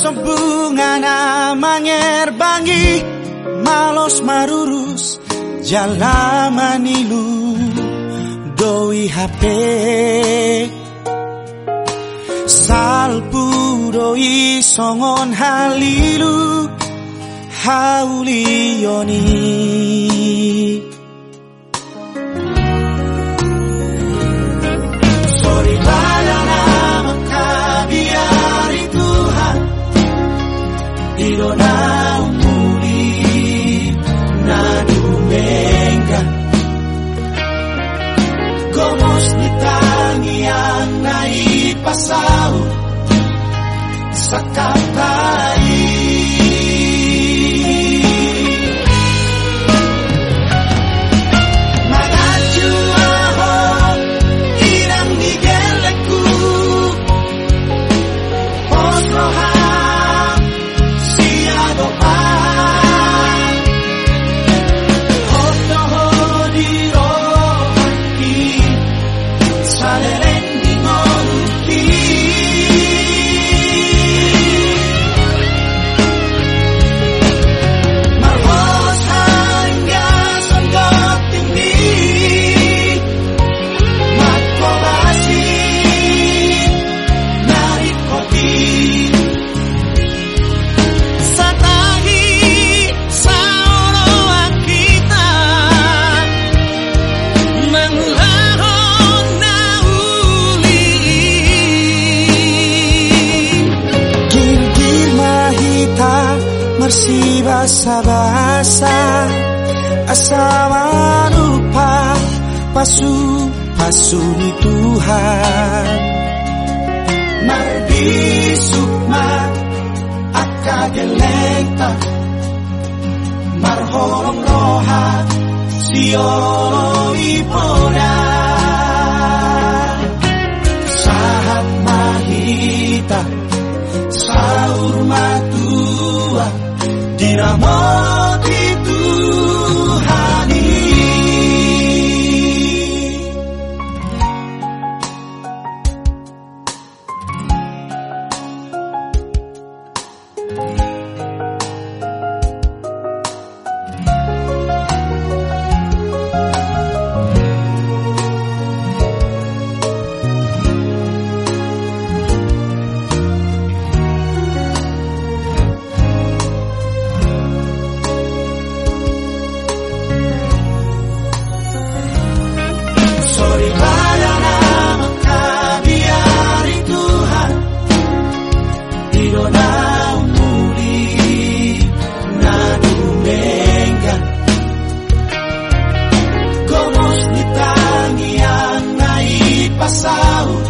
Bunga manger bangi Malos marurus Jalamanilu Doi HP. Salpuroi songon halilu Haulioni sacar. Bersih basa-basa Asal lupa pasu pasu di Tuhan Mardi sukma akagelekta Marholong roha siolo ipora amor. Bersih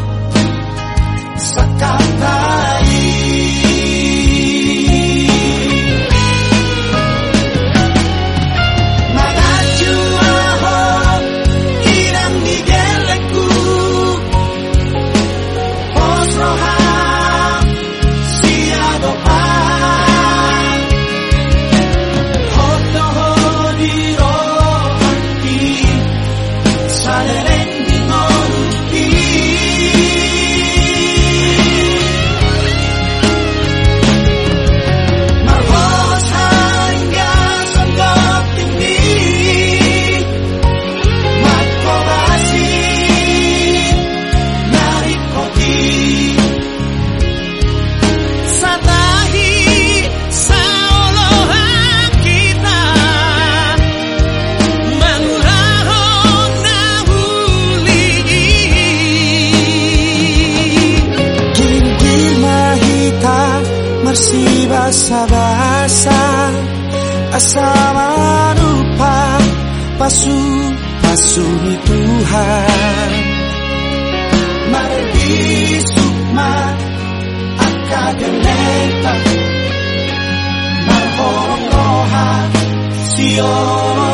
basa-basa Asal lupa pasu pasu Tuhan. Mari sukma akadeleta Marhorong roha siolo